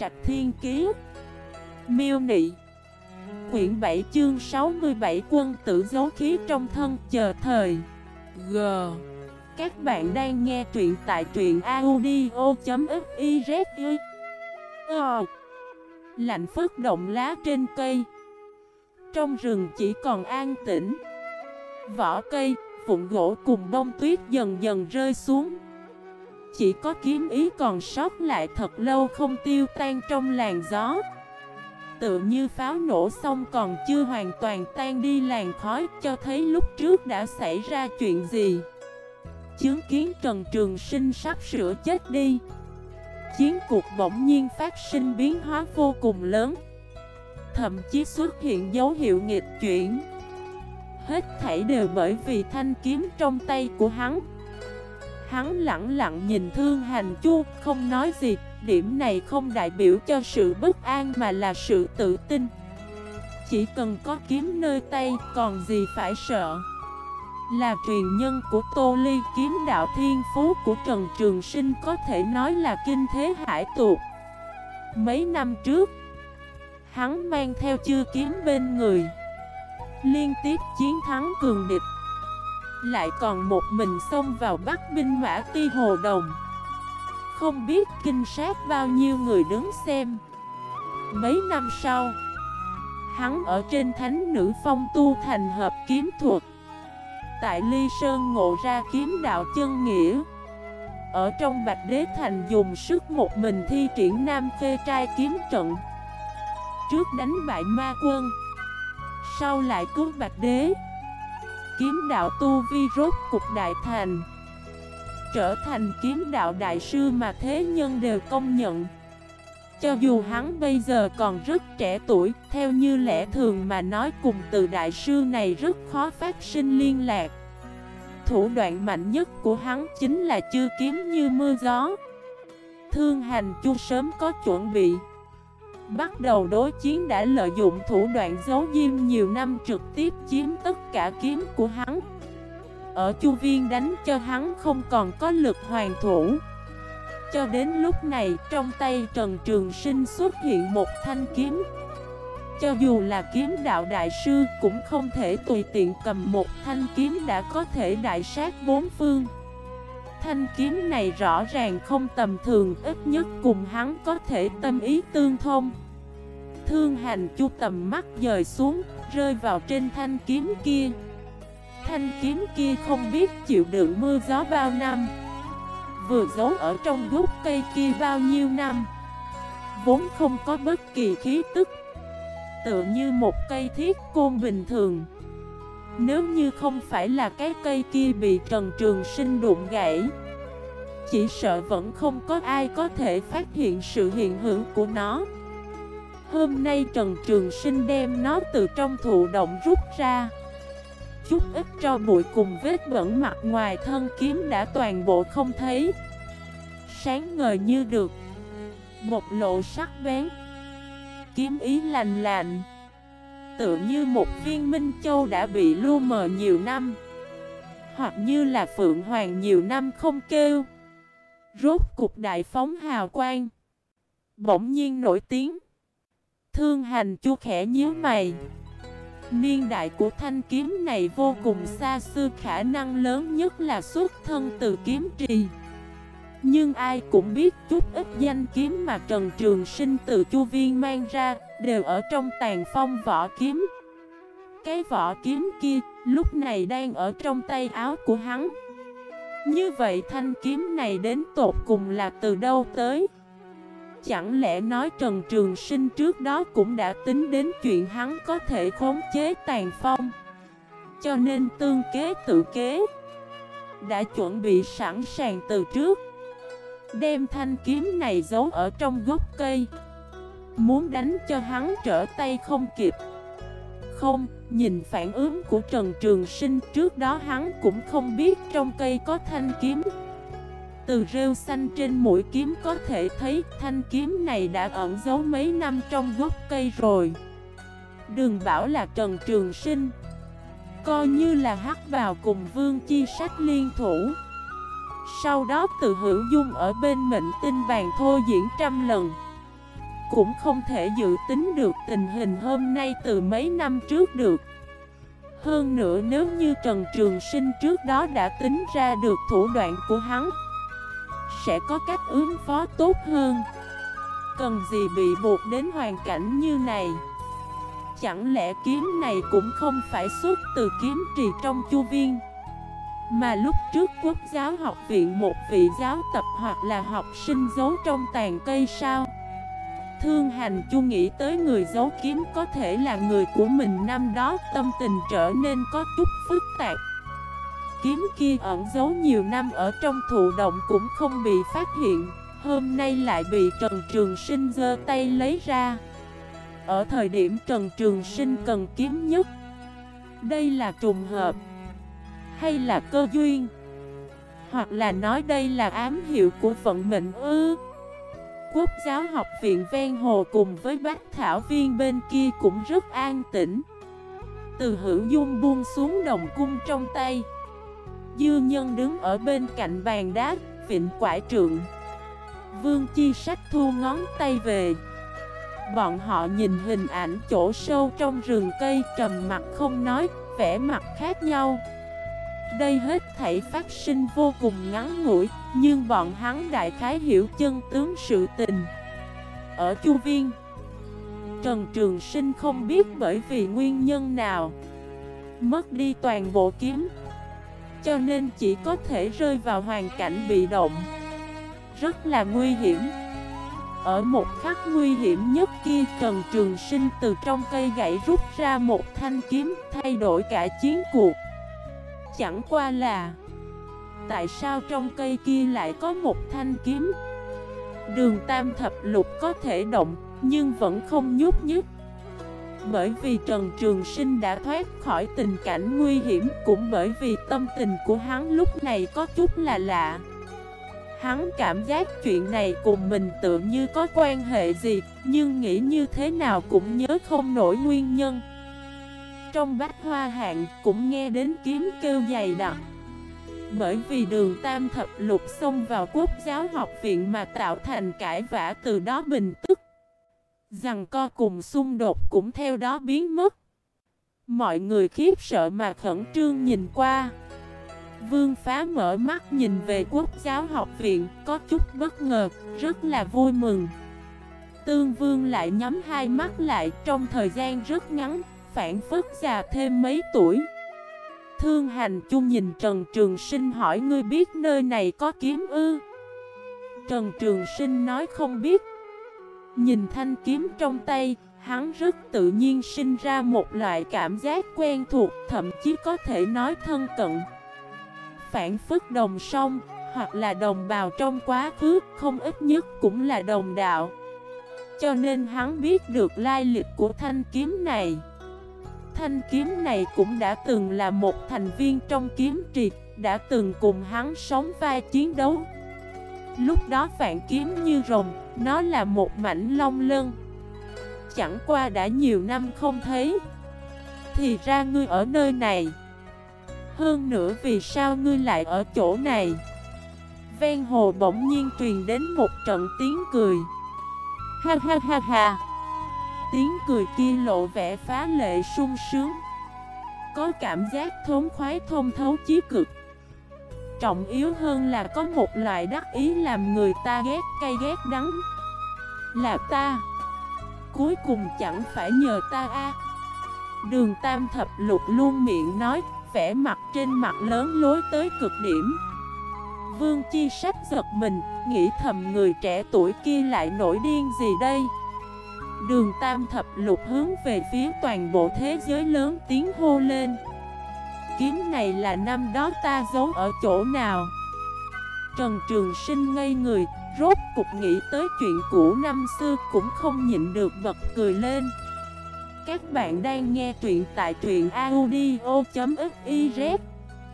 Trạch Thiên Kiế Miêu Nị. Quyển 7 chương 67 quân tử Giấu khí trong thân chờ thời. G. Các bạn đang nghe truyện tại truyện audio.xyz Ờ. Lạnh phất động lá trên cây. Trong rừng chỉ còn an tĩnh. Vỏ cây, phụng gỗ cùng bông tuyết dần dần rơi xuống. Chỉ có kiếm ý còn sót lại thật lâu không tiêu tan trong làn gió. Tự như pháo nổ xong còn chưa hoàn toàn tan đi làn khói, Cho thấy lúc trước đã xảy ra chuyện gì. Chứng kiến Trần Trường Sinh sắp sửa chết đi. Chiến cuộc bỗng nhiên phát sinh biến hóa vô cùng lớn. Thậm chí xuất hiện dấu hiệu nghịch chuyển. Hết thảy đều bởi vì thanh kiếm trong tay của hắn. Hắn lặng lặng nhìn thương hành chu, không nói gì. Điểm này không đại biểu cho sự bất an mà là sự tự tin. Chỉ cần có kiếm nơi tay, còn gì phải sợ. Là truyền nhân của Tô Ly, kiếm đạo thiên phú của Trần Trường Sinh có thể nói là kinh thế hải tuột Mấy năm trước, Hắn mang theo chư kiếm bên người. Liên tiếp chiến thắng cường địch. Lại còn một mình xông vào bắt binh mã ti hồ đồng. Không biết kinh sát bao nhiêu người đứng xem. Mấy năm sau, Hắn ở trên thánh nữ phong tu thành hợp kiếm thuật. Tại Ly Sơn ngộ ra kiếm đạo chân nghĩa. Ở trong Bạch Đế Thành dùng sức một mình thi triển Nam Khê trai kiếm trận. Trước đánh bại ma quân, sau lại cứu Bạch Đế. Kiếm đạo tu vi rốt cục đại thành. Trở thành kiếm đạo đại sư mà thế nhân đều công nhận. Cho dù hắn bây giờ còn rất trẻ tuổi, Theo như lẽ thường mà nói cùng từ đại sư này rất khó phát sinh liên lạc. Thủ đoạn mạnh nhất của hắn chính là chưa kiếm như mưa gió. Thương hành chu sớm có chuẩn bị. Bắt đầu đối chiến đã lợi dụng thủ đoạn giấu diêm nhiều năm trực tiếp chiếm tất cả kiếm của hắn. Ở chu viên đánh cho hắn không còn có lực hoàn thủ. Cho đến lúc này, trong tay Trần Trường Sinh xuất hiện một thanh kiếm. Cho dù là kiếm đạo đại sư cũng không thể tùy tiện cầm một thanh kiếm đã có thể đại sát bốn phương. Thanh kiếm này rõ ràng không tầm thường ít nhất cùng hắn có thể tâm ý tương thông. Thương hành chu tầm mắt dời xuống, rơi vào trên thanh kiếm kia. Thanh kiếm kia không biết chịu đựng mưa gió bao năm Vừa giấu ở trong gốc cây kia bao nhiêu năm. Vốn không có bất kỳ khí tức Tựa như một cây thiết côn bình thường. Nếu như không phải là cái cây kia bị Trần Trường Sinh đụng gãy, Chỉ sợ vẫn không có ai có thể phát hiện sự hiện hữu của nó. Hôm nay Trần Trường Sinh đem nó từ trong thụ động rút ra, Chút ít cho bụi cùng vết bẩn mặt ngoài thân kiếm đã toàn bộ không thấy. Sáng ngời như được, Một lộ sắc bén, Kiếm ý lành lạnh. Tựa như một viên minh châu đã bị lu mờ nhiều năm. Hoặc như là phượng hoàng nhiều năm không kêu. Rốt cục đại phóng hào quang. Bỗng nhiên nổi tiếng. Thương hành chu khẽ nhíu mày. Niên đại của thanh kiếm này vô cùng xa xưa, khả năng lớn nhất là xuất thân từ kiếm trì. Nhưng ai cũng biết chút ít danh kiếm mà Trần Trường Sinh từ chu viên mang ra Đều ở trong tàn phong vỏ kiếm. Cái vỏ kiếm kia lúc này đang ở trong tay áo của hắn. Như vậy thanh kiếm này đến tột cùng là từ đâu tới? Chẳng lẽ nói Trần Trường Sinh trước đó cũng đã tính đến chuyện hắn có thể khống chế tàn phong? Cho nên tương kế tự kế, Đã chuẩn bị sẵn sàng từ trước. Đem thanh kiếm này giấu ở trong gốc cây. Muốn đánh cho hắn trở tay không kịp. Không, nhìn phản ứng của Trần Trường Sinh trước đó hắn cũng không biết trong cây có thanh kiếm. Từ rêu xanh trên mũi kiếm có thể thấy thanh kiếm này đã ẩn giấu mấy năm trong gốc cây rồi. Đừng bảo là Trần Trường Sinh. Coi như là hắc vào cùng Vương Chi Sách liên thủ. Sau đó từ hữu dung ở bên mệnh tinh bàn thô diễn trăm lần. Cũng không thể dự tính được tình hình hôm nay từ mấy năm trước được. Hơn nữa nếu như Trần Trường Sinh trước đó đã tính ra được thủ đoạn của hắn, Sẽ có cách ứng phó tốt hơn. Cần gì bị buộc đến hoàn cảnh như này? Chẳng lẽ kiếm này cũng không phải xuất từ kiếm trì trong chu viên? Mà lúc trước quốc giáo học viện một vị giáo tập hoặc là học sinh giấu trong tàn cây sao? Thương hành chu nghĩ tới người giấu kiếm có thể là người của mình, năm đó Tâm tình trở nên có chút phức tạp. Kiếm kia ẩn giấu nhiều năm ở trong thụ động cũng không bị phát hiện, Hôm nay lại bị Trần Trường Sinh giơ tay lấy ra. Ở thời điểm Trần Trường Sinh cần kiếm nhất, Đây là trùng hợp. Hay là cơ duyên? Hoặc là nói đây là ám hiệu của vận mệnh ư? Quốc giáo học viện ven hồ cùng với bác thảo viên bên kia cũng rất an tĩnh. Từ hữu dung buông xuống đồng cung trong tay. Dư nhân đứng ở bên cạnh bàn đá, vịnh quải trượng. Vương Chi Sách thu ngón tay về. Bọn họ nhìn hình ảnh chỗ sâu trong rừng cây trầm mặt không nói, vẻ mặt khác nhau. Đây hết thảy phát sinh vô cùng ngắn ngủi, Nhưng bọn hắn đại khái hiểu chân tướng sự tình. Ở Chu Viên, Trần Trường Sinh không biết bởi vì nguyên nhân nào, Mất đi toàn bộ kiếm, Cho nên chỉ có thể rơi vào hoàn cảnh bị động. Rất là nguy hiểm. Ở một khắc nguy hiểm nhất kia, Trần Trường Sinh từ trong cây gãy rút ra một thanh kiếm, Thay đổi cả chiến cuộc. Chẳng qua là, Tại sao trong cây kia lại có một thanh kiếm? Đường tam thập lục có thể động, Nhưng vẫn không nhúc nhích. Bởi vì Trần Trường Sinh đã thoát khỏi tình cảnh nguy hiểm Cũng bởi vì tâm tình của hắn lúc này có chút là lạ. Hắn cảm giác chuyện này cùng mình tự như có quan hệ gì, Nhưng nghĩ như thế nào cũng nhớ không nổi nguyên nhân. Trong bát hoa hạng cũng nghe đến kiếm kêu dày đặc. Bởi vì đường tam thập lục xông vào quốc giáo học viện mà tạo thành cãi vã từ đó bình tức. Rằng co cùng xung đột cũng theo đó biến mất. Mọi người khiếp sợ mà khẩn trương nhìn qua. Vương phá mở mắt nhìn về quốc giáo học viện Có chút bất ngờ, rất là vui mừng. Tương vương lại nhắm hai mắt lại trong thời gian rất ngắn. Phản phất già thêm mấy tuổi Thương hành chung nhìn Trần Trường Sinh hỏi ngươi biết nơi này có kiếm ư Trần Trường Sinh nói không biết Nhìn thanh kiếm trong tay Hắn rất tự nhiên sinh ra một loại cảm giác quen thuộc Thậm chí có thể nói thân cận phản phức đồng song, hoặc là đồng bào trong quá khứ, không ít nhất cũng là đồng đạo. Cho nên hắn biết được lai lịch của thanh kiếm này. Thanh kiếm này cũng đã từng là một thành viên trong kiếm triệt, đã từng cùng hắn sống vai chiến đấu. Lúc đó vạn kiếm như rồng, nó là một mảnh long lân. Chẳng qua đã nhiều năm không thấy. Thì ra ngươi ở nơi này. Hơn nữa vì sao ngươi lại ở chỗ này Ven hồ bỗng nhiên truyền đến một trận tiếng cười Ha ha ha ha Tiếng cười kia lộ vẻ phá lệ sung sướng. Có cảm giác thốn khoái thông thấu chí cực. Trọng yếu hơn là có một loại đắc ý làm người ta ghét cay ghét đắng. Là ta. Cuối cùng chẳng phải nhờ ta a. Đường tam thập lục luôn miệng nói vẻ mặt trên mặt lớn lối tới cực điểm. Vương Chi Sách giật mình, nghĩ thầm người trẻ tuổi kia lại nổi điên gì đây? Đường Tam Thập Lục hướng về phía toàn bộ thế giới lớn tiếng hô lên. Kiếm này là năm đó ta giấu ở chỗ nào? Trần Trường Sinh ngây người, rốt cục nghĩ tới chuyện cũ năm xưa cũng không nhịn được bật cười lên. Các bạn đang nghe truyện tại truyện audio.fif